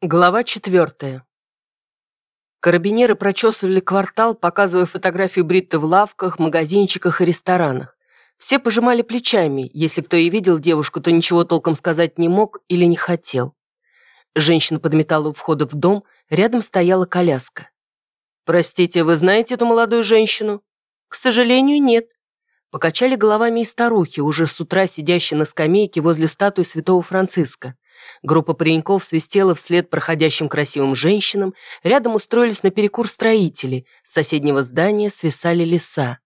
Глава четвертая. Карабинеры прочесывали квартал, показывая фотографии Бритты в лавках, магазинчиках и ресторанах. Все пожимали плечами. Если кто и видел девушку, то ничего толком сказать не мог или не хотел. Женщина подметала у входа в дом, рядом стояла коляска. «Простите, вы знаете эту молодую женщину?» «К сожалению, нет». Покачали головами и старухи, уже с утра сидящие на скамейке возле статуи святого Франциска. Группа пареньков свистела вслед проходящим красивым женщинам, рядом устроились на перекур строители, с соседнего здания свисали леса.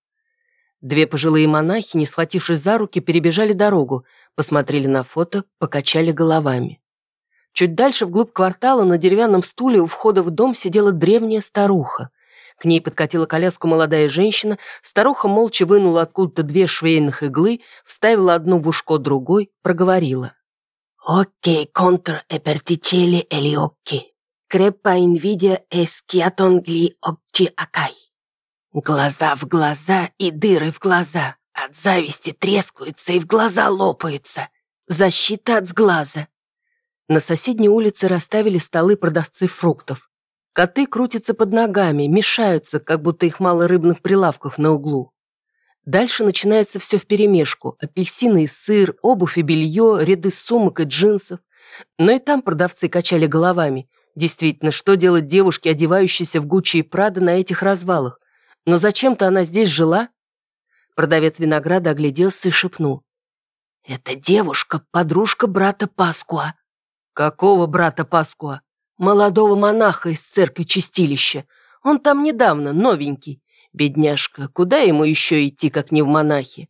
Две пожилые монахи, не схватившись за руки, перебежали дорогу, посмотрели на фото, покачали головами. Чуть дальше, вглубь квартала, на деревянном стуле у входа в дом сидела древняя старуха. К ней подкатила коляску молодая женщина, старуха молча вынула откуда-то две швейных иглы, вставила одну в ушко другой, проговорила. Occhi contro e perticelli e gli occhi. Crepa invidia e schiaton gli occhi акай. Глаза в глаза и дыры в глаза. От зависти трескаются и в глаза лопаются. Защита от сглаза. На соседней улице расставили столы продавцы фруктов. Коты крутятся под ногами, мешаются, как будто их мало рыбных прилавков на углу. Дальше начинается все вперемешку. Апельсины и сыр, обувь и белье, ряды сумок и джинсов. Но и там продавцы качали головами. Действительно, что делать девушке, одевающейся в Гуччи и Прада на этих развалах? Но зачем-то она здесь жила? Продавец винограда огляделся и шепнул. «Это девушка, подружка брата Паскуа». «Какого брата Паскуа?» «Молодого монаха из церкви Чистилища. Он там недавно, новенький. Бедняжка, куда ему еще идти, как не в монахи?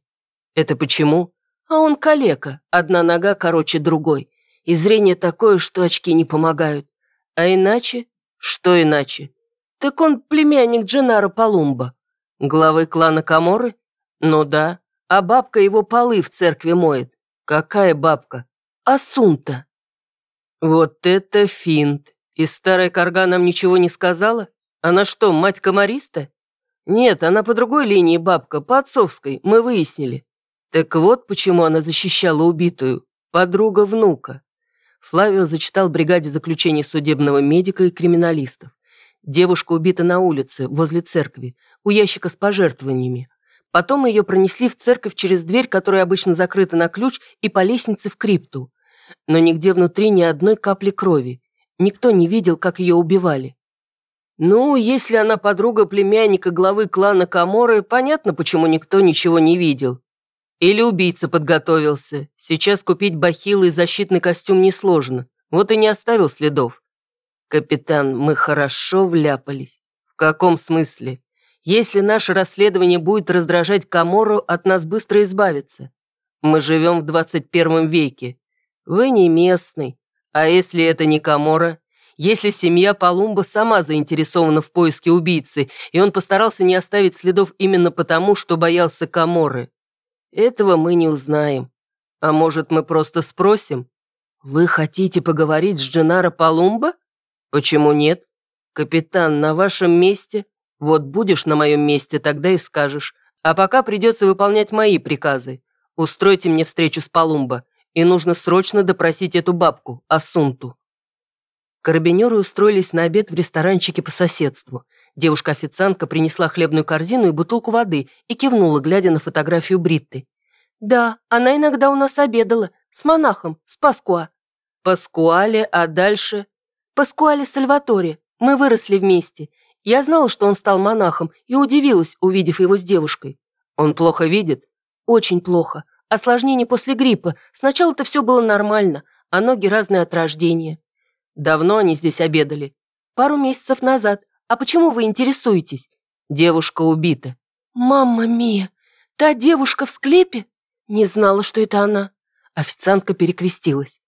Это почему? А он калека, одна нога короче другой. И зрение такое, что очки не помогают. А иначе? Что иначе? Так он племянник Дженаро Палумба. Главы клана Каморы? Ну да. А бабка его полы в церкви моет. Какая бабка? Асунта. Вот это финт. И старая корга нам ничего не сказала? Она что, мать комариста? «Нет, она по другой линии бабка, по отцовской, мы выяснили». Так вот почему она защищала убитую. Подруга внука. Флавио зачитал бригаде заключение судебного медика и криминалистов. Девушка убита на улице, возле церкви, у ящика с пожертвованиями. Потом ее пронесли в церковь через дверь, которая обычно закрыта на ключ, и по лестнице в крипту. Но нигде внутри ни одной капли крови. Никто не видел, как ее убивали. Ну, если она подруга племянника главы клана Каморы, понятно, почему никто ничего не видел. Или убийца подготовился. Сейчас купить бахилы и защитный костюм несложно. Вот и не оставил следов. Капитан, мы хорошо вляпались. В каком смысле? Если наше расследование будет раздражать Камору, от нас быстро избавиться. Мы живем в 21 веке. Вы не местный. А если это не Камора, если семья Палумба сама заинтересована в поиске убийцы, и он постарался не оставить следов именно потому, что боялся Каморы. Этого мы не узнаем. А может, мы просто спросим? Вы хотите поговорить с Дженаро Палумба? Почему нет? Капитан, на вашем месте? Вот будешь на моем месте, тогда и скажешь. А пока придется выполнять мои приказы. Устройте мне встречу с Палумба, и нужно срочно допросить эту бабку, Асунту. Карабинеры устроились на обед в ресторанчике по соседству. Девушка-официантка принесла хлебную корзину и бутылку воды и кивнула, глядя на фотографию Бритты. «Да, она иногда у нас обедала. С монахом, с Паскуа». «Паскуале, а дальше?» «Паскуале Сальваторе. Мы выросли вместе. Я знала, что он стал монахом, и удивилась, увидев его с девушкой. Он плохо видит?» «Очень плохо. Осложнение после гриппа. Сначала-то все было нормально, а ноги разные от рождения. Давно они здесь обедали? Пару месяцев назад. А почему вы интересуетесь? Девушка убита. Мамма Мия, та девушка в склепе? Не знала, что это она. Официантка перекрестилась.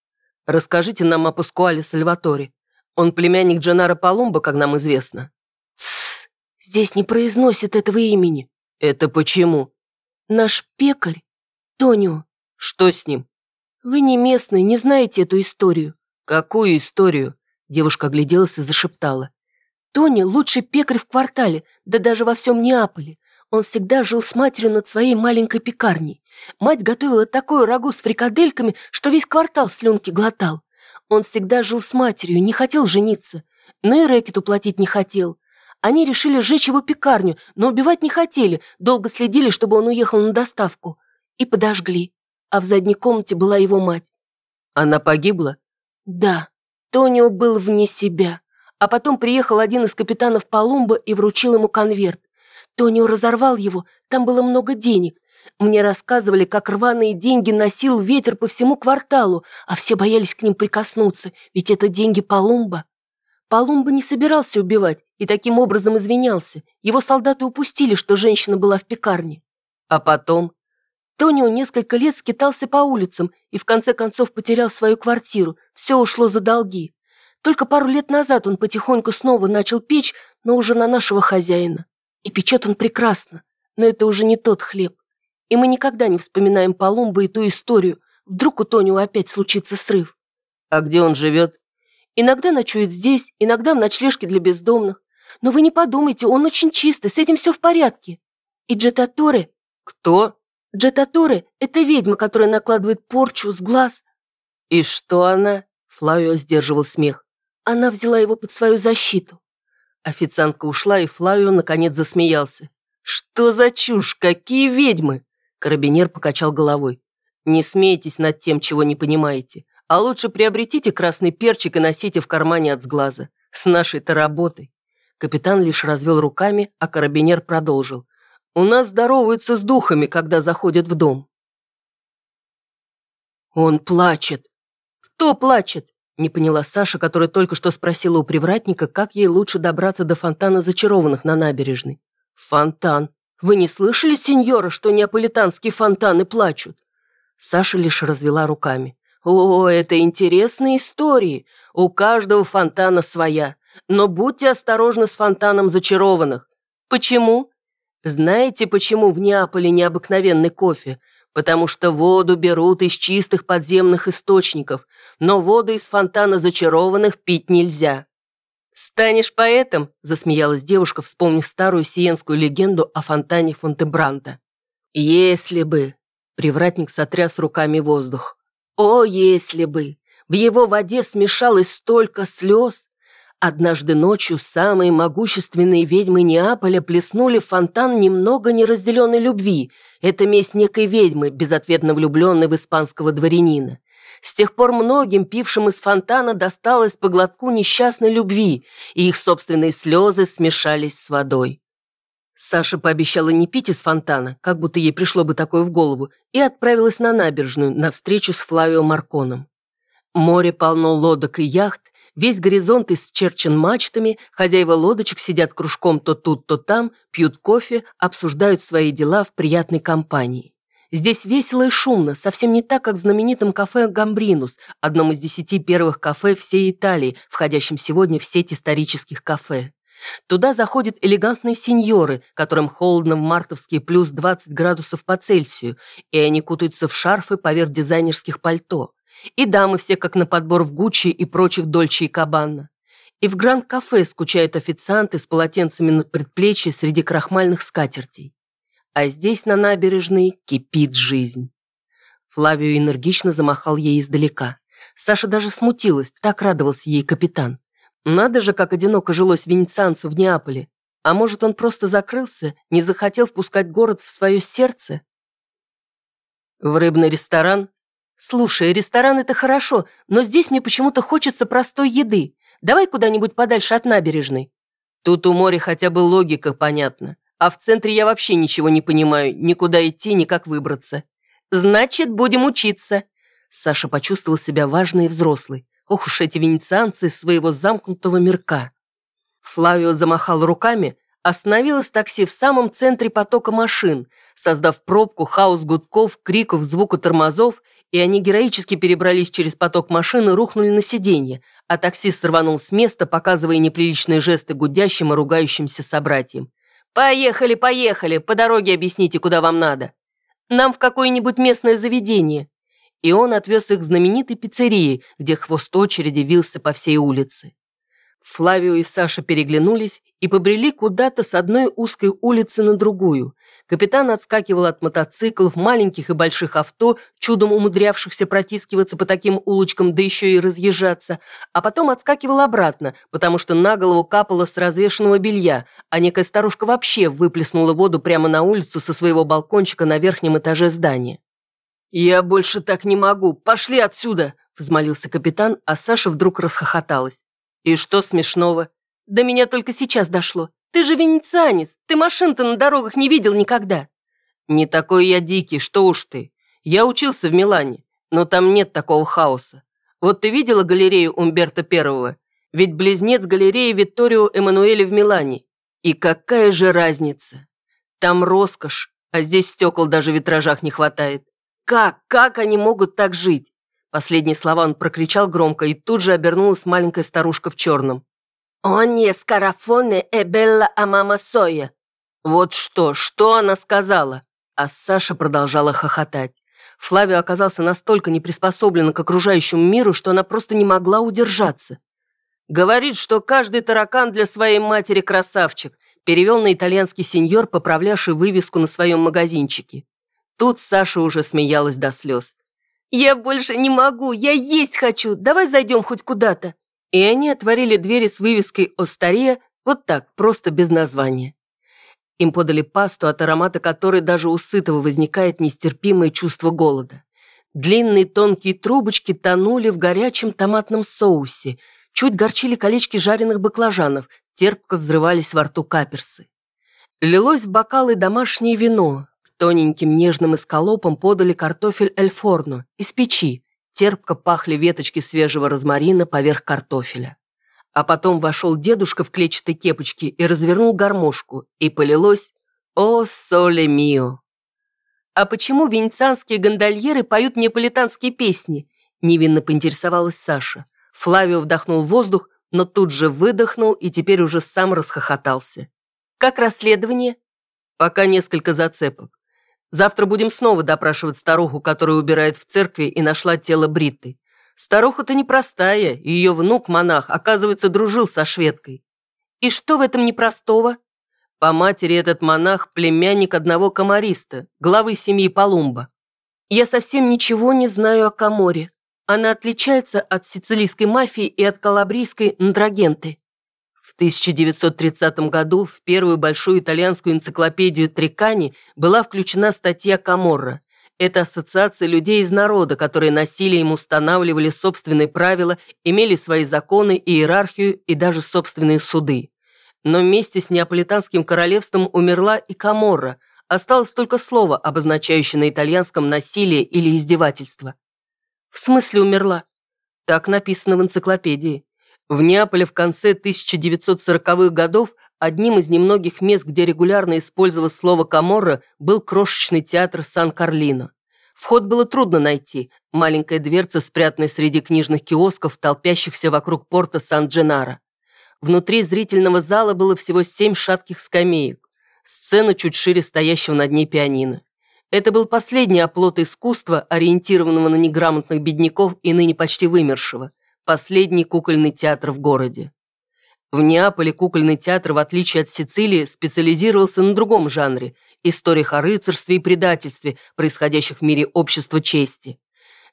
Расскажите нам о Паскуале Сальваторе. Он племянник Дженаро Палумба, как нам известно. Тссс, здесь не произносят этого имени. Это почему? Наш пекарь, Тонио. Что с ним? Вы не местный, не знаете эту историю. «Какую историю?» Девушка огляделась и зашептала. «Тони – лучший пекарь в квартале, да даже во всем Неаполе. Он всегда жил с матерью над своей маленькой пекарней. Мать готовила такое рагу с фрикадельками, что весь квартал слюнки глотал. Он всегда жил с матерью, не хотел жениться. Но и рэкету платить не хотел. Они решили сжечь его пекарню, но убивать не хотели, долго следили, чтобы он уехал на доставку. И подожгли. А в задней комнате была его мать. Она погибла? Да. Тонио был вне себя. А потом приехал один из капитанов Палумба и вручил ему конверт. Тонио разорвал его, там было много денег. Мне рассказывали, как рваные деньги носил ветер по всему кварталу, а все боялись к ним прикоснуться, ведь это деньги Палумба. Палумба не собирался убивать и таким образом извинялся. Его солдаты упустили, что женщина была в пекарне. А потом? Тонио несколько лет скитался по улицам и в конце концов потерял свою квартиру. Все ушло за долги. Только пару лет назад он потихоньку снова начал печь, но уже на нашего хозяина. И печет он прекрасно, но это уже не тот хлеб. И мы никогда не вспоминаем Палумба и ту историю. Вдруг у Тонио опять случится срыв. А где он живет? Иногда ночует здесь, иногда в ночлежке для бездомных. Но вы не подумайте, он очень чистый, с этим все в порядке. И Джетаторе... Кто? Джетаторе — это ведьма, которая накладывает порчу с глаз. И что она? Флавио сдерживал смех. Она взяла его под свою защиту. Официантка ушла, и Флавио наконец засмеялся. «Что за чушь? Какие ведьмы?» Карабинер покачал головой. «Не смейтесь над тем, чего не понимаете. А лучше приобретите красный перчик и носите в кармане от сглаза. С нашей-то работой». Капитан лишь развел руками, а карабинер продолжил. «У нас здороваются с духами, когда заходят в дом». «Он плачет». «Кто плачет?» Не поняла Саша, которая только что спросила у привратника, как ей лучше добраться до фонтана зачарованных на набережной. «Фонтан. Вы не слышали, сеньора, что неаполитанские фонтаны плачут?» Саша лишь развела руками. «О, это интересные истории. У каждого фонтана своя. Но будьте осторожны с фонтаном зачарованных. Почему? Знаете, почему в Неаполе необыкновенный кофе? Потому что воду берут из чистых подземных источников, но воду из фонтана зачарованных пить нельзя. «Станешь поэтом?» – засмеялась девушка, вспомнив старую сиенскую легенду о фонтане Фонтебранта. «Если бы...» – привратник сотряс руками воздух. «О, если бы! В его воде смешалось столько слез! Однажды ночью самые могущественные ведьмы Неаполя плеснули в фонтан немного неразделенной любви. Это месть некой ведьмы, безответно влюбленной в испанского дворянина. С тех пор многим, пившим из фонтана, досталось по глотку несчастной любви, и их собственные слезы смешались с водой. Саша пообещала не пить из фонтана, как будто ей пришло бы такое в голову, и отправилась на набережную на встречу с Флавио Марконом. Море полно лодок и яхт, весь горизонт исчерчен мачтами, хозяева лодочек сидят кружком то тут, то там, пьют кофе, обсуждают свои дела в приятной компании. Здесь весело и шумно, совсем не так, как в знаменитом кафе «Гамбринус», одном из десяти первых кафе всей Италии, входящем сегодня в сеть исторических кафе. Туда заходят элегантные сеньоры, которым холодно в мартовские плюс 20 градусов по Цельсию, и они кутаются в шарфы поверх дизайнерских пальто. И дамы все как на подбор в Гуччи и прочих Дольче и Кабанна. И в Гранд-кафе скучают официанты с полотенцами на предплечье среди крахмальных скатертей. А здесь, на набережной, кипит жизнь. Флавио энергично замахал ей издалека. Саша даже смутилась, так радовался ей капитан. Надо же, как одиноко жилось венецианцу в Неаполе. А может, он просто закрылся, не захотел впускать город в свое сердце? В рыбный ресторан? Слушай, ресторан это хорошо, но здесь мне почему-то хочется простой еды. Давай куда-нибудь подальше от набережной. Тут у моря хотя бы логика понятна. А в центре я вообще ничего не понимаю, никуда идти, ни как выбраться. Значит, будем учиться. Саша почувствовал себя важной и взрослой. Ох уж эти венецианцы своего замкнутого мирка. Флавио замахал руками, остановилось такси в самом центре потока машин, создав пробку, хаос гудков, криков, звука тормозов, и они героически перебрались через поток машин и рухнули на сиденье, а таксист сорванул с места, показывая неприличные жесты гудящим и ругающимся собратьям. «Поехали, поехали, по дороге объясните, куда вам надо. Нам в какое-нибудь местное заведение». И он отвез их к знаменитой пиццерии, где хвост очереди вился по всей улице. Флавио и Саша переглянулись и побрели куда-то с одной узкой улицы на другую. Капитан отскакивал от мотоциклов, маленьких и больших авто, чудом умудрявшихся протискиваться по таким улочкам, да еще и разъезжаться, а потом отскакивал обратно, потому что на голову капало с развешенного белья, а некая старушка вообще выплеснула воду прямо на улицу со своего балкончика на верхнем этаже здания. «Я больше так не могу, пошли отсюда!» – взмолился капитан, а Саша вдруг расхохоталась. «И что смешного?» «До меня только сейчас дошло. Ты же венецианец, ты машин-то на дорогах не видел никогда». «Не такой я дикий, что уж ты. Я учился в Милане, но там нет такого хаоса. Вот ты видела галерею Умберто Первого? Ведь близнец галереи Витторио Эммануэля в Милане. И какая же разница? Там роскошь, а здесь стекол даже в витражах не хватает. Как, как они могут так жить? Последние слова он прокричал громко, и тут же обернулась маленькая старушка в черном. «Ogni скарафоне mama soia». Вот что, что она сказала? А Саша продолжала хохотать. Флавио оказался настолько неприспособлен к окружающему миру, что она просто не могла удержаться. Говорит, что каждый таракан для своей матери красавчик, перевел на итальянский сеньор, поправлявший вывеску на своем магазинчике. Тут Саша уже смеялась до слез. «Я больше не могу, я есть хочу, давай зайдем хоть куда-то» и они отворили двери с вывеской «Остария» вот так, просто без названия. Им подали пасту, от аромата которой даже у сытого возникает нестерпимое чувство голода. Длинные тонкие трубочки тонули в горячем томатном соусе, чуть горчили колечки жареных баклажанов, терпко взрывались во рту каперсы. Лилось в бокалы домашнее вино, к тоненьким нежным эскалопам подали картофель эльфорно из печи, Терпко пахли веточки свежего розмарина поверх картофеля. А потом вошел дедушка в клетчатой кепочке и развернул гармошку, и полилось «О, соле мио!». «А почему венецианские гондольеры поют неаполитанские песни?» невинно поинтересовалась Саша. Флавио вдохнул воздух, но тут же выдохнул и теперь уже сам расхохотался. «Как расследование?» «Пока несколько зацепок. Завтра будем снова допрашивать старуху, которая убирает в церкви и нашла тело Бритты. Старуха-то непростая, ее внук-монах, оказывается, дружил со шведкой. И что в этом непростого? По матери этот монах – племянник одного комариста, главы семьи Палумба. Я совсем ничего не знаю о Каморе. Она отличается от сицилийской мафии и от калабрийской ндрагенты. В 1930 году в первую большую итальянскую энциклопедию Трикани была включена статья Каморра. Это ассоциация людей из народа, которые насилием устанавливали собственные правила, имели свои законы, иерархию и даже собственные суды. Но вместе с Неаполитанским королевством умерла и Каморра, осталось только слово, обозначающее на итальянском насилие или издевательство. В смысле умерла? Так написано в энциклопедии. В Неаполе в конце 1940-х годов одним из немногих мест, где регулярно использовалось слово «каморра», был крошечный театр Сан-Карлино. Вход было трудно найти. Маленькая дверца, спрятанная среди книжных киосков, толпящихся вокруг порта Сан-Дженаро. Внутри зрительного зала было всего семь шатких скамеек. Сцена чуть шире стоящего над ней пианино. Это был последний оплот искусства, ориентированного на неграмотных бедняков и ныне почти вымершего – последний кукольный театр в городе. В Неаполе кукольный театр, в отличие от Сицилии, специализировался на другом жанре – историях о рыцарстве и предательстве, происходящих в мире общества чести.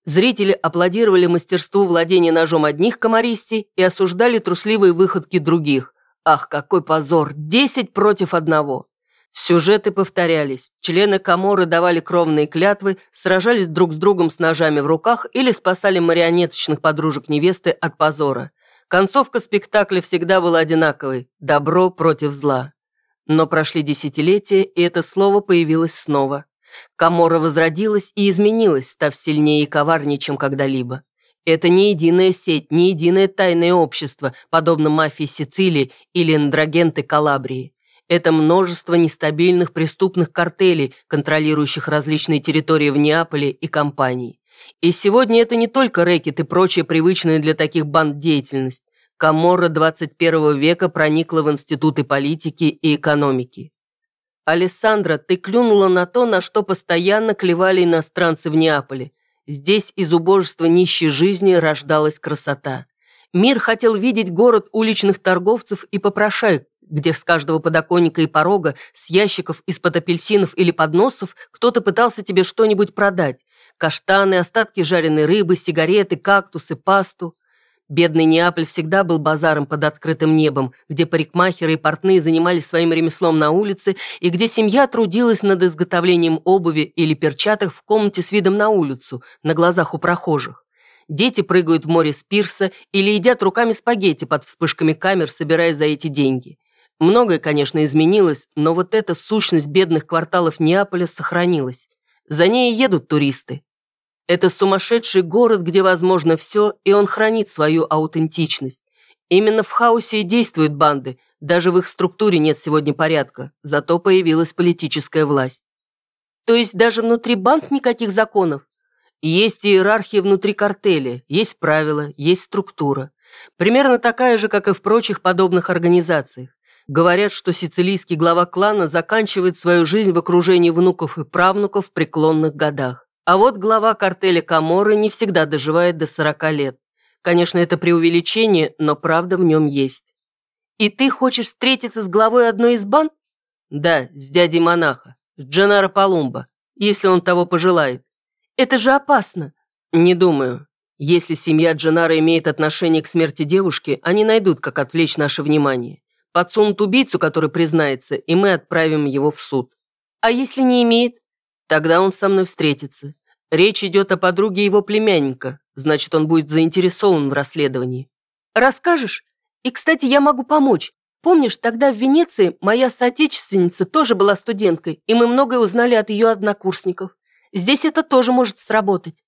Зрители аплодировали мастерству владения ножом одних комаристей и осуждали трусливые выходки других. Ах, какой позор! Десять против одного! Сюжеты повторялись. Члены Каморы давали кровные клятвы, сражались друг с другом с ножами в руках или спасали марионеточных подружек невесты от позора. Концовка спектакля всегда была одинаковой – добро против зла. Но прошли десятилетия, и это слово появилось снова. Камора возродилась и изменилась, став сильнее и коварнее, чем когда-либо. Это не единая сеть, не единое тайное общество, подобно мафии Сицилии или андрогенты Калабрии. Это множество нестабильных преступных картелей, контролирующих различные территории в Неаполе и компаний. И сегодня это не только рэкет и прочая привычная для таких банд деятельность. Каморра 21 века проникла в институты политики и экономики. Алессандра, ты клюнула на то, на что постоянно клевали иностранцы в Неаполе. Здесь из убожества нищей жизни рождалась красота. Мир хотел видеть город уличных торговцев и попрошаек, где с каждого подоконника и порога, с ящиков из-под апельсинов или подносов кто-то пытался тебе что-нибудь продать. Каштаны, остатки жареной рыбы, сигареты, кактусы, пасту. Бедный Неаполь всегда был базаром под открытым небом, где парикмахеры и портные занимались своим ремеслом на улице и где семья трудилась над изготовлением обуви или перчаток в комнате с видом на улицу, на глазах у прохожих. Дети прыгают в море с пирса или едят руками спагетти под вспышками камер, собирая за эти деньги. Многое, конечно, изменилось, но вот эта сущность бедных кварталов Неаполя сохранилась. За ней едут туристы. Это сумасшедший город, где возможно все, и он хранит свою аутентичность. Именно в хаосе и действуют банды, даже в их структуре нет сегодня порядка, зато появилась политическая власть. То есть даже внутри банд никаких законов? Есть иерархия внутри картеля, есть правила, есть структура. Примерно такая же, как и в прочих подобных организациях. Говорят, что сицилийский глава клана заканчивает свою жизнь в окружении внуков и правнуков в преклонных годах. А вот глава картеля Каморы не всегда доживает до 40 лет. Конечно, это преувеличение, но правда в нем есть. И ты хочешь встретиться с главой одной из банд? Да, с дядей монаха, с Дженаро Палумба, если он того пожелает. Это же опасно. Не думаю. Если семья Дженара имеет отношение к смерти девушки, они найдут, как отвлечь наше внимание. Подсунут убийцу, который признается, и мы отправим его в суд. А если не имеет? Тогда он со мной встретится. Речь идет о подруге его племянника, значит, он будет заинтересован в расследовании. Расскажешь? И, кстати, я могу помочь. Помнишь, тогда в Венеции моя соотечественница тоже была студенткой, и мы многое узнали от ее однокурсников. Здесь это тоже может сработать.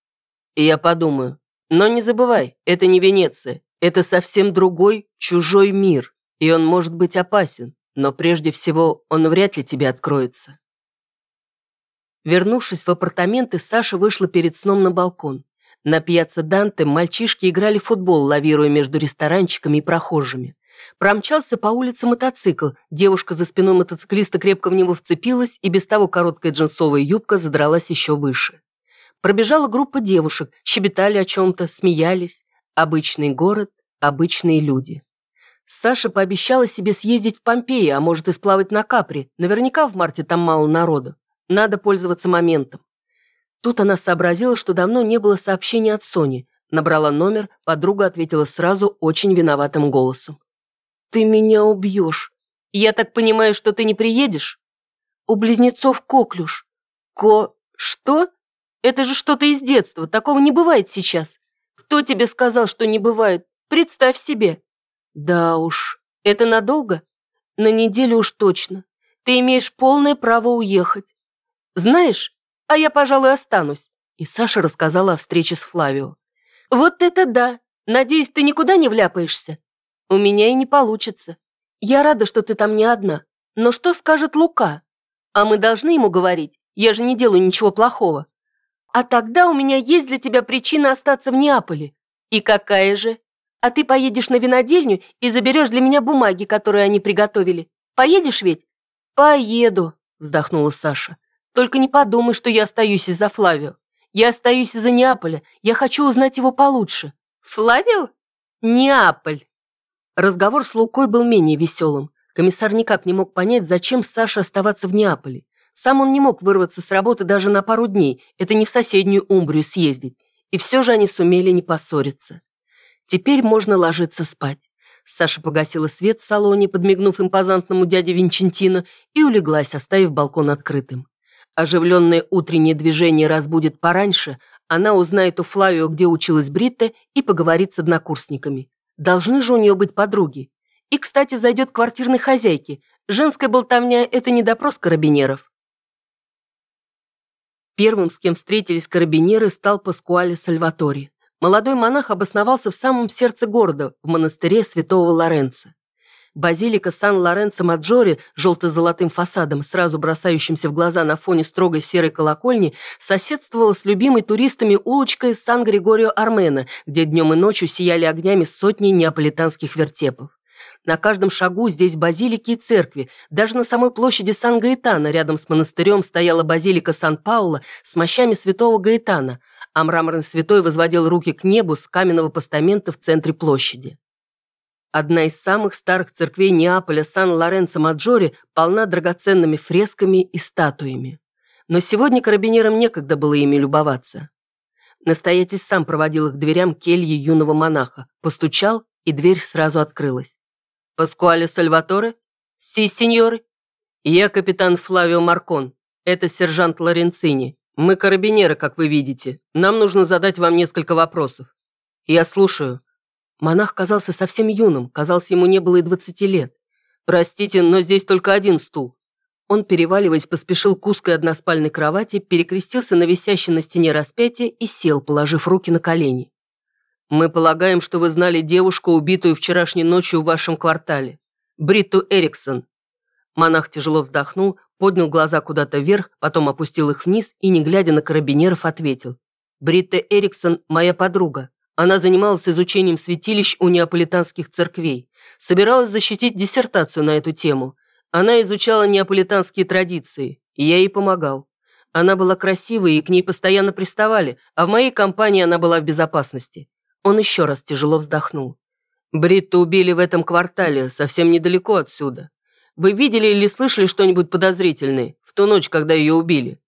И я подумаю. Но не забывай, это не Венеция. Это совсем другой, чужой мир. И он может быть опасен. Но прежде всего, он вряд ли тебе откроется. Вернувшись в апартаменты, Саша вышла перед сном на балкон. На пьяце Данте мальчишки играли в футбол, лавируя между ресторанчиками и прохожими. Промчался по улице мотоцикл, девушка за спиной мотоциклиста крепко в него вцепилась, и без того короткая джинсовая юбка задралась еще выше. Пробежала группа девушек, щебетали о чем-то, смеялись. Обычный город, обычные люди. Саша пообещала себе съездить в Помпеи, а может и сплавать на Капри. Наверняка в марте там мало народу. Надо пользоваться моментом. Тут она сообразила, что давно не было сообщения от Сони. Набрала номер, подруга ответила сразу очень виноватым голосом. «Ты меня убьешь. Я так понимаю, что ты не приедешь?» «У близнецов коклюш». «Ко... что? Это же что-то из детства. Такого не бывает сейчас. Кто тебе сказал, что не бывает? Представь себе». «Да уж. Это надолго?» «На неделю уж точно. Ты имеешь полное право уехать. «Знаешь, а я, пожалуй, останусь». И Саша рассказала о встрече с Флавио. «Вот это да! Надеюсь, ты никуда не вляпаешься?» «У меня и не получится. Я рада, что ты там не одна. Но что скажет Лука? А мы должны ему говорить? Я же не делаю ничего плохого. А тогда у меня есть для тебя причина остаться в Неаполе. И какая же? А ты поедешь на винодельню и заберешь для меня бумаги, которые они приготовили. Поедешь ведь?» «Поеду», вздохнула Саша. Только не подумай, что я остаюсь из-за Флавио. Я остаюсь из-за Неаполя. Я хочу узнать его получше. Флавио? Неаполь. Разговор с Лукой был менее веселым. Комиссар никак не мог понять, зачем Саше оставаться в Неаполе. Сам он не мог вырваться с работы даже на пару дней, это не в соседнюю Умбрию съездить. И все же они сумели не поссориться. Теперь можно ложиться спать. Саша погасила свет в салоне, подмигнув импозантному дяде Винчентино, и улеглась, оставив балкон открытым. Оживленное утреннее движение разбудит пораньше, она узнает у Флавио, где училась Бритта, и поговорит с однокурсниками. Должны же у нее быть подруги. И, кстати, зайдет к квартирной хозяйке. Женская болтовня – это не допрос карабинеров. Первым, с кем встретились карабинеры, стал Паскуале Сальватори. Молодой монах обосновался в самом сердце города, в монастыре святого Лоренцо. Базилика Сан-Лоренцо-Маджоре желто-золотым фасадом, сразу бросающимся в глаза на фоне строгой серой колокольни, соседствовала с любимой туристами улочкой Сан-Григорио-Армена, где днем и ночью сияли огнями сотни неаполитанских вертепов. На каждом шагу здесь базилики и церкви. Даже на самой площади Сан-Гаэтана рядом с монастырем стояла базилика Сан-Паула с мощами святого Гаэтана, а мраморный святой возводил руки к небу с каменного постамента в центре площади. Одна из самых старых церквей Неаполя Сан-Лоренцо-Маджоре полна драгоценными фресками и статуями. Но сегодня карабинерам некогда было ими любоваться. Настоятель сам проводил их к дверям кельи юного монаха, постучал, и дверь сразу открылась. «Паскуале Сальваторе? Си, сеньоры?» «Я капитан Флавио Маркон. Это сержант Лоренцини. Мы карабинеры, как вы видите. Нам нужно задать вам несколько вопросов». «Я слушаю». Монах казался совсем юным, казалось, ему не было и двадцати лет. «Простите, но здесь только один стул». Он, переваливаясь, поспешил к узкой односпальной кровати, перекрестился на висящей на стене распятие и сел, положив руки на колени. «Мы полагаем, что вы знали девушку, убитую вчерашней ночью в вашем квартале. Бритту Эриксон». Монах тяжело вздохнул, поднял глаза куда-то вверх, потом опустил их вниз и, не глядя на карабинеров, ответил. «Бритта Эриксон – моя подруга. Она занималась изучением святилищ у неаполитанских церквей. Собиралась защитить диссертацию на эту тему. Она изучала неаполитанские традиции, и я ей помогал. Она была красивой, и к ней постоянно приставали, а в моей компании она была в безопасности. Он еще раз тяжело вздохнул. Бритту убили в этом квартале, совсем недалеко отсюда. Вы видели или слышали что-нибудь подозрительное в ту ночь, когда ее убили?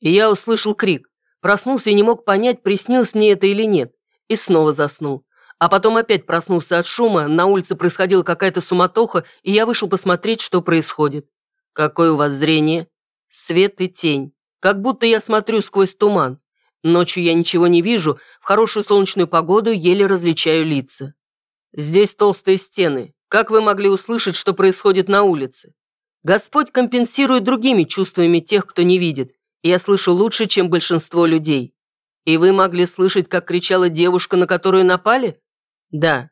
И я услышал крик. Проснулся и не мог понять, приснилось мне это или нет и снова заснул. А потом опять проснулся от шума, на улице происходила какая-то суматоха, и я вышел посмотреть, что происходит. Какое у вас зрение? Свет и тень. Как будто я смотрю сквозь туман. Ночью я ничего не вижу, в хорошую солнечную погоду еле различаю лица. Здесь толстые стены. Как вы могли услышать, что происходит на улице? Господь компенсирует другими чувствами тех, кто не видит, и я слышу лучше, чем большинство людей. «И вы могли слышать, как кричала девушка, на которую напали?» «Да.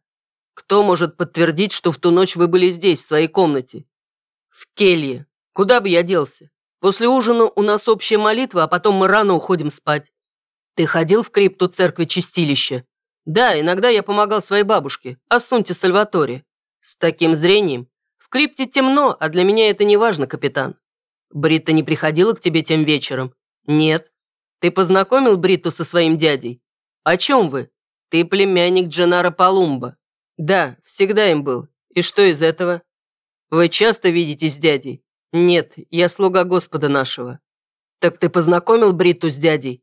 Кто может подтвердить, что в ту ночь вы были здесь, в своей комнате?» «В келье. Куда бы я делся? После ужина у нас общая молитва, а потом мы рано уходим спать. Ты ходил в крипту церкви Чистилища?» «Да, иногда я помогал своей бабушке, Ассунте Сальваторе. С таким зрением. В крипте темно, а для меня это не важно, капитан. Брита не приходила к тебе тем вечером?» «Нет. Ты познакомил Бриту со своим дядей? О чем вы? Ты племянник Дженара Палумба. Да, всегда им был. И что из этого? Вы часто видитесь с дядей? Нет, я слуга Господа нашего. Так ты познакомил Бриту с дядей?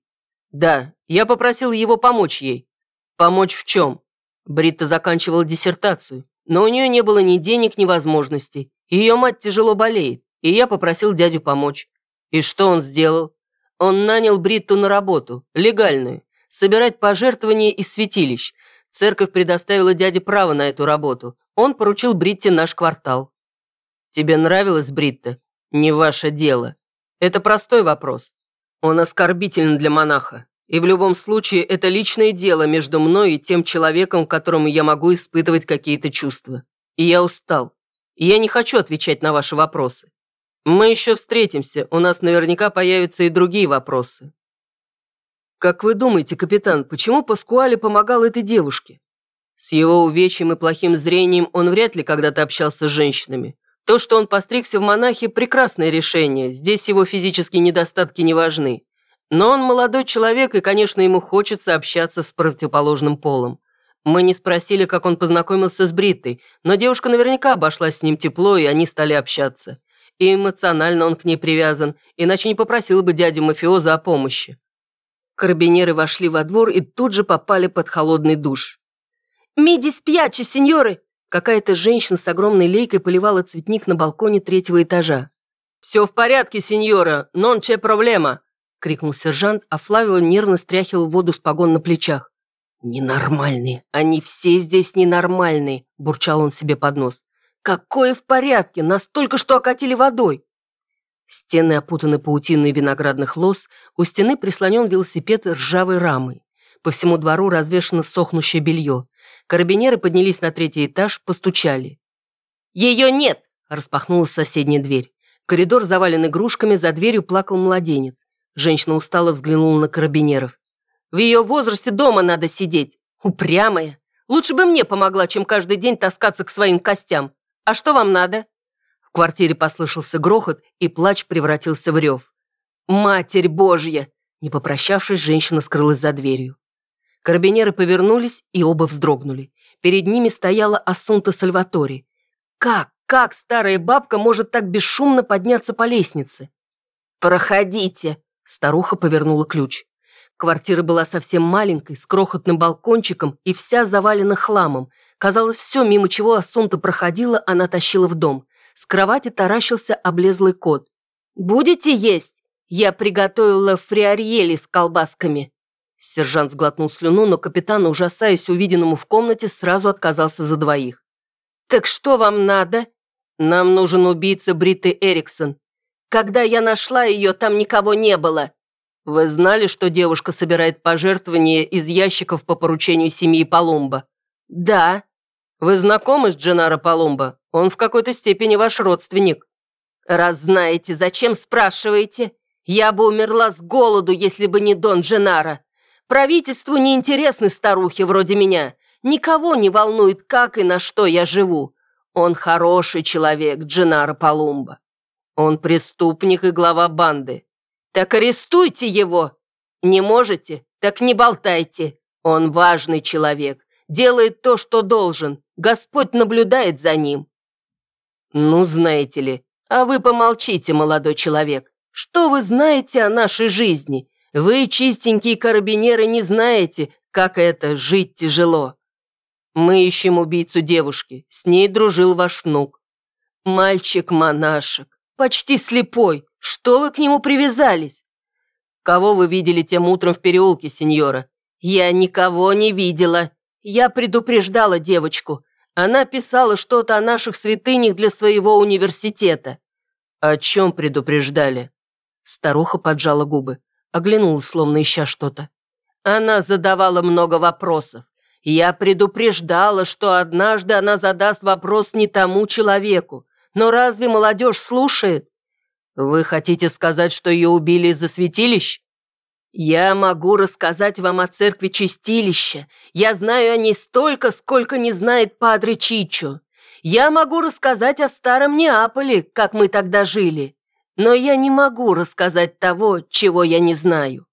Да, я попросил его помочь ей. Помочь в чем? Брита заканчивала диссертацию, но у нее не было ни денег, ни возможностей. Ее мать тяжело болеет, и я попросил дядю помочь. И что он сделал? Он нанял Бритту на работу, легальную, собирать пожертвования из святилищ. Церковь предоставила дяде право на эту работу. Он поручил Бритте наш квартал. Тебе нравилась Бритта? Не ваше дело. Это простой вопрос. Он оскорбителен для монаха. И в любом случае это личное дело между мной и тем человеком, которому я могу испытывать какие-то чувства. И я устал. И я не хочу отвечать на ваши вопросы. Мы еще встретимся, у нас наверняка появятся и другие вопросы. Как вы думаете, капитан, почему Паскуале помогал этой девушке? С его увечьем и плохим зрением он вряд ли когда-то общался с женщинами. То, что он постригся в монахи, прекрасное решение, здесь его физические недостатки не важны. Но он молодой человек, и, конечно, ему хочется общаться с противоположным полом. Мы не спросили, как он познакомился с Бриттой, но девушка наверняка обошлась с ним тепло, и они стали общаться. И эмоционально он к ней привязан, иначе не попросил бы дядю мафиоза о помощи. Карабинеры вошли во двор и тут же попали под холодный душ. «Миди спьячи, сеньоры!» Какая-то женщина с огромной лейкой поливала цветник на балконе третьего этажа. «Все в порядке, сеньора, нон че проблема!» — крикнул сержант, а Флавио нервно стряхивал воду с погон на плечах. «Ненормальные, они все здесь ненормальные!» – бурчал он себе под нос. «Какое в порядке? Нас только что окатили водой!» Стены опутаны паутиной виноградных лоз, у стены прислонен велосипед ржавой рамой. По всему двору развешано сохнущее белье. Карабинеры поднялись на третий этаж, постучали. «Ее нет!» – распахнулась соседняя дверь. Коридор завален игрушками, за дверью плакал младенец. Женщина устало взглянула на карабинеров. «В ее возрасте дома надо сидеть. Упрямая. Лучше бы мне помогла, чем каждый день таскаться к своим костям. А что вам надо?» В квартире послышался грохот, и плач превратился в рев. «Матерь Божья!» Не попрощавшись, женщина скрылась за дверью. Карабинеры повернулись и оба вздрогнули. Перед ними стояла Асунта Сальватори. Как, как старая бабка может так бесшумно подняться по лестнице? «Проходите!» – старуха повернула ключ. Квартира была совсем маленькой, с крохотным балкончиком и вся завалена хламом. Казалось, все, мимо чего Асунта проходила, она тащила в дом. С кровати таращился облезлый кот. «Будете есть? Я приготовила фриариели с колбасками». Сержант сглотнул слюну, но капитан, ужасаясь увиденному в комнате, сразу отказался за двоих. «Так что вам надо?» «Нам нужен убийца Бриты Эриксон. Когда я нашла ее, там никого не было. Вы знали, что девушка собирает пожертвования из ящиков по поручению семьи Палумба?» «Да». «Вы знакомы с Дженаро Палумба? Он в какой-то степени ваш родственник». «Раз знаете, зачем спрашиваете? Я бы умерла с голоду, если бы не Дон Дженаро. Правительству не интересны старухи вроде меня. Никого не волнует, как и на что я живу. Он хороший человек, Дженаро Палумба. Он преступник и глава банды. Так арестуйте его. Не можете? Так не болтайте. Он важный человек, делает то, что должен. Господь наблюдает за ним. Ну, знаете ли, а вы помолчите, молодой человек. Что вы знаете о нашей жизни? Вы, чистенькие карабинеры, не знаете, как это жить тяжело. Мы ищем убийцу девушки. С ней дружил ваш внук. Мальчик-монашек. Почти слепой. Что вы к нему привязались? Кого вы видели тем утром в переулке, сеньора? Я никого не видела. Я предупреждала девочку. Она писала что-то о наших святынях для своего университета. О чем предупреждали? Старуха поджала губы, оглянулась, словно ища что-то. Она задавала много вопросов. Я предупреждала, что однажды она задаст вопрос не тому человеку. Но разве молодежь слушает? Вы хотите сказать, что ее убили из-за святилищ? Я могу рассказать вам о церкви Чистилища. Я знаю о ней столько, сколько не знает Падре Чичо. Я могу рассказать о старом Неаполе, как мы тогда жили. Но я не могу рассказать того, чего я не знаю.